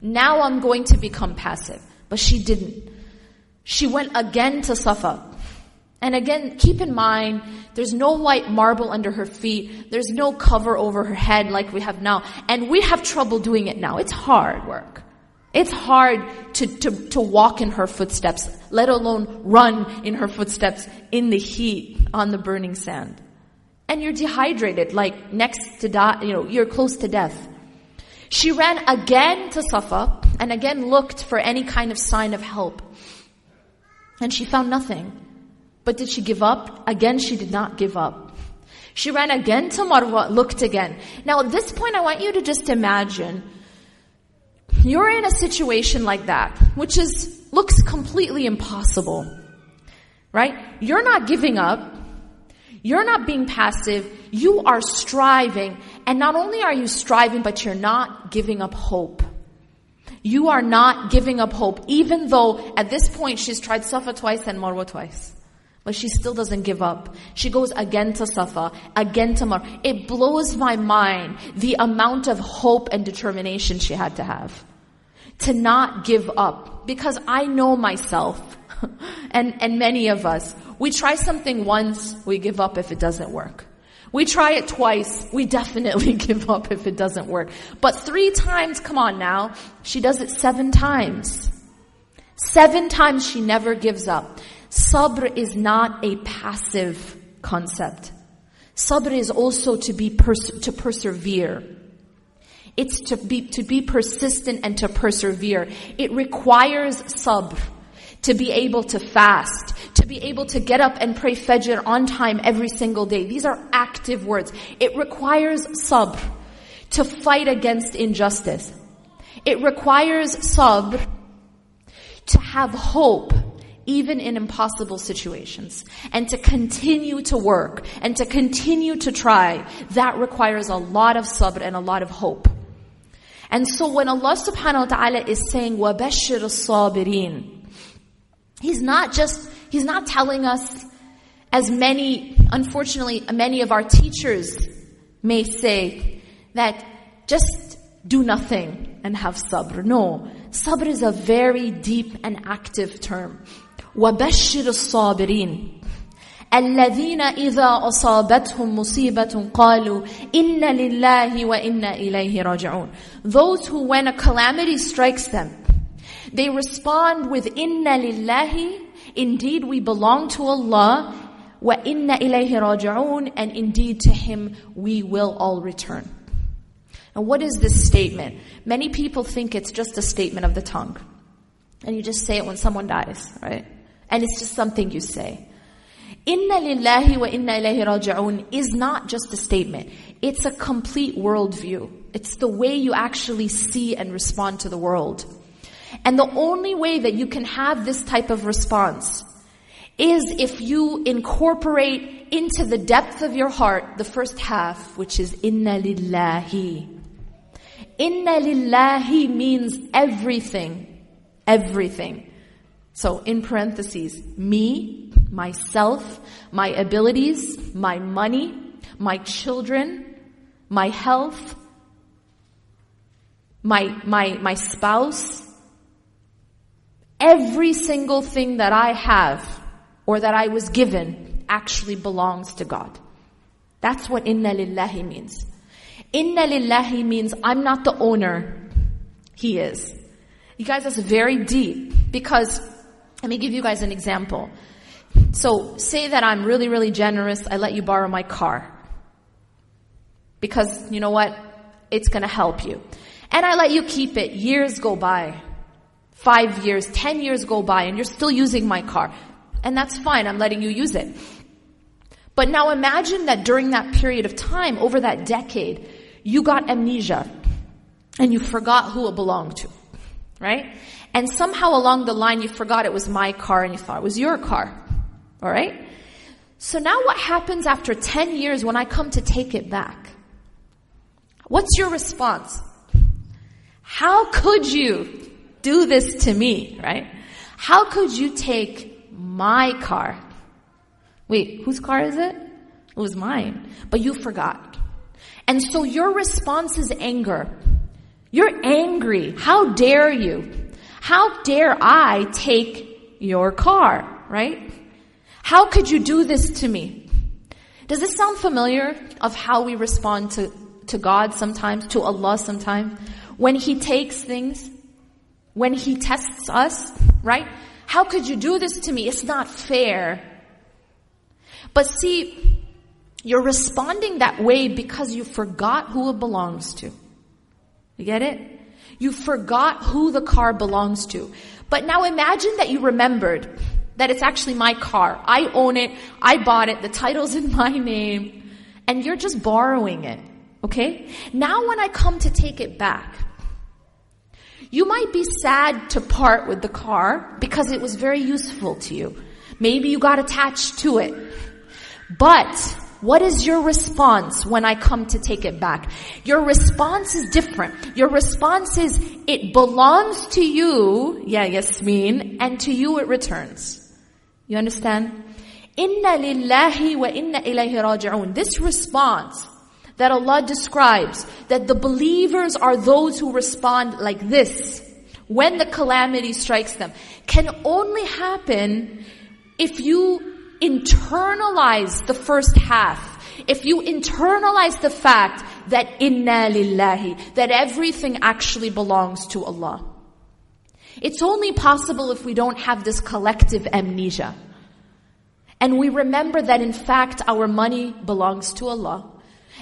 Now I'm going to become passive. But she didn't. She went again to Safa. And again, keep in mind, there's no white marble under her feet. There's no cover over her head like we have now. And we have trouble doing it now. It's hard work. It's hard to, to, to walk in her footsteps, let alone run in her footsteps in the heat on the burning sand. And you're dehydrated, like next to die, you know, you're close to death. She ran again to Safa and again looked for any kind of sign of help. And she found nothing. But did she give up? Again, she did not give up. She ran again to Marwa, looked again. Now at this point, I want you to just imagine you're in a situation like that, which is, looks completely impossible. Right? You're not giving up. You're not being passive. You are striving. And not only are you striving, but you're not giving up hope. You are not giving up hope, even though at this point she's tried Safa twice and Marwa twice. But she still doesn't give up. She goes again to Safa, again to Marwa. It blows my mind the amount of hope and determination she had to have. To not give up. Because I know myself, and, and many of us, we try something once, we give up if it doesn't work. We try it twice, we definitely give up if it doesn't work. But three times, come on now, she does it seven times. Seven times she never gives up. Sabr is not a passive concept. Sabr is also to be pers- to persevere. It's to be to be persistent and to persevere. It requires sabr to be able to fast, be able to get up and pray Fajr on time every single day. These are active words. It requires sabr to fight against injustice. It requires sabr to have hope even in impossible situations and to continue to work and to continue to try. That requires a lot of sabr and a lot of hope. And so when Allah subhanahu wa ta'ala is saying, وَبَشِّرِ الصَّابِرِينَ He's not just, he's not telling us as many, unfortunately, many of our teachers may say that just do nothing and have sabr. No. Sabr is a very deep and active term. وَبَشِّرِ الصَّابِرِينَ الذين إذا أصابتهم مصيبة قالوا إن لله وإنا إليه راجعون Those who when a calamity strikes them they respond with inna lillahi, indeed we belong to Allah, wa inna ilayhi raji'un, and indeed to Him we will all return. And what is this statement? Many people think it's just a statement of the tongue. And you just say it when someone dies, right? And it's just something you say. Inna lillahi wa inna ilayhi raji'un is not just a statement. It's a complete worldview. It's the way you actually see and respond to the world. And the only way that you can have this type of response is if you incorporate into the depth of your heart the first half, which is inna lillahi. Inna lillahi means everything. Everything. So in parentheses, me, myself, my abilities, my money, my children, my health, my, my, my spouse, Every single thing that I have or that I was given actually belongs to God. That's what inna lillahi means. Inna lillahi means I'm not the owner. He is. You guys, that's very deep because let me give you guys an example. So say that I'm really, really generous. I let you borrow my car. Because you know what? It's gonna help you. And I let you keep it. Years go by five years, ten years go by and you're still using my car. And that's fine, I'm letting you use it. But now imagine that during that period of time, over that decade, you got amnesia and you forgot who it belonged to. Right? And somehow along the line you forgot it was my car and you thought it was your car. Alright? So now what happens after 10 years when I come to take it back? What's your response? How could you do this to me, right? How could you take my car? Wait, whose car is it? It was mine. But you forgot. And so your response is anger. You're angry. How dare you? How dare I take your car, right? How could you do this to me? Does this sound familiar of how we respond to, to God sometimes, to Allah sometimes? When He takes things, when He tests us, right? How could you do this to me? It's not fair. But see, you're responding that way because you forgot who it belongs to. You get it? You forgot who the car belongs to. But now imagine that you remembered that it's actually my car. I own it. I bought it. The title's in my name. And you're just borrowing it. Okay? Now when I come to take it back, you might be sad to part with the car because it was very useful to you. Maybe you got attached to it. But what is your response when I come to take it back? Your response is different. Your response is, it belongs to you, yeah, Yasmin, and to you it returns. You understand? Inna lillahi wa inna ilayhi raji'un. This response that Allah describes, that the believers are those who respond like this, when the calamity strikes them, can only happen if you internalize the first half, if you internalize the fact that inna lillahi, that everything actually belongs to Allah. It's only possible if we don't have this collective amnesia. And we remember that in fact our money belongs to Allah,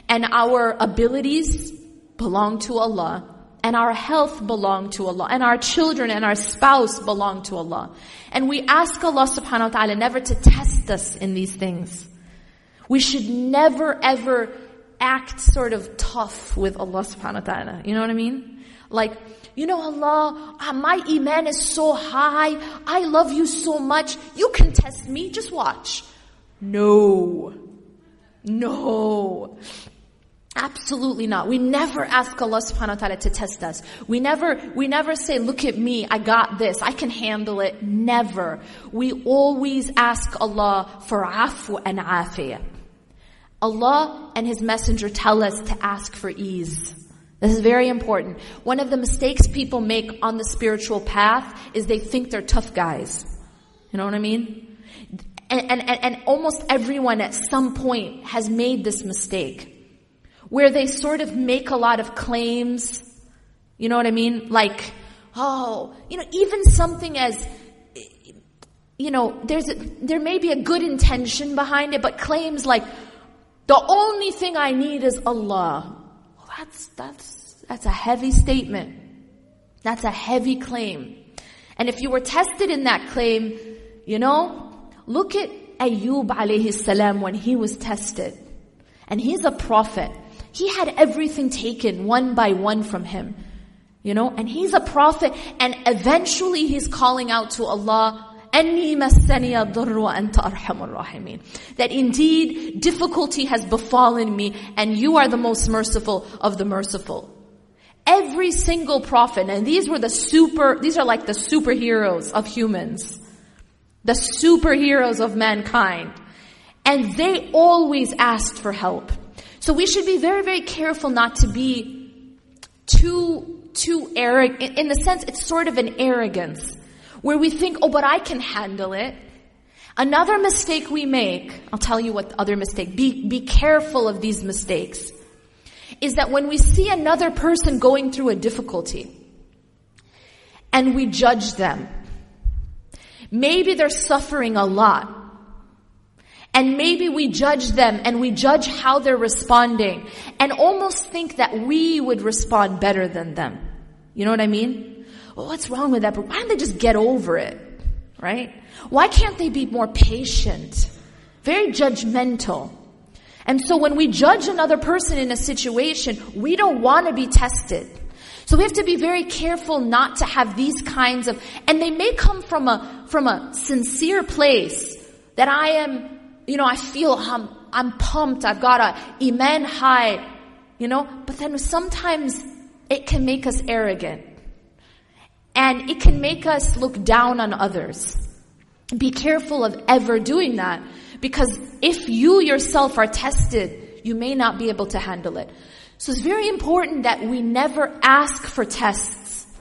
and our abilities belong to Allah, and our health belong to Allah, and our children and our spouse belong to Allah. And we ask Allah subhanahu wa ta'ala never to test us in these things. We should never ever act sort of tough with Allah subhanahu wa ta'ala. You know what I mean? Like, you know Allah, uh, my iman is so high, I love you so much, you can test me, just watch. No. No. Absolutely not. We never ask Allah subhanahu wa ta'ala to test us. We never, we never say, look at me, I got this, I can handle it. Never. We always ask Allah for afu and afiyah. Allah and His Messenger tell us to ask for ease. This is very important. One of the mistakes people make on the spiritual path is they think they're tough guys. You know what I mean? And, and, and almost everyone at some point has made this mistake where they sort of make a lot of claims. You know what I mean? Like, oh, you know, even something as, you know, there's a, there may be a good intention behind it, but claims like, the only thing I need is Allah. Well, that's, that's, that's a heavy statement. That's a heavy claim. And if you were tested in that claim, you know, Look at Ayub alayhi salam when he was tested. And he's a prophet. He had everything taken one by one from him. You know, and he's a prophet and eventually he's calling out to Allah, that indeed difficulty has befallen me and you are the most merciful of the merciful. Every single prophet, and these were the super, these are like the superheroes of humans. The superheroes of mankind. And they always asked for help. So we should be very, very careful not to be too, too arrogant. In the sense, it's sort of an arrogance where we think, oh, but I can handle it. Another mistake we make, I'll tell you what other mistake, be, be careful of these mistakes, is that when we see another person going through a difficulty and we judge them, maybe they're suffering a lot, and maybe we judge them and we judge how they're responding and almost think that we would respond better than them. You know what I mean? Well, what's wrong with that? But why don't they just get over it? Right? Why can't they be more patient? Very judgmental. And so when we judge another person in a situation, we don't want to be tested. So we have to be very careful not to have these kinds of, and they may come from a, from a sincere place that I am you know, I feel I'm, I'm pumped. I've got a iman high, you know, but then sometimes it can make us arrogant and it can make us look down on others. Be careful of ever doing that because if you yourself are tested, you may not be able to handle it. So it's very important that we never ask for tests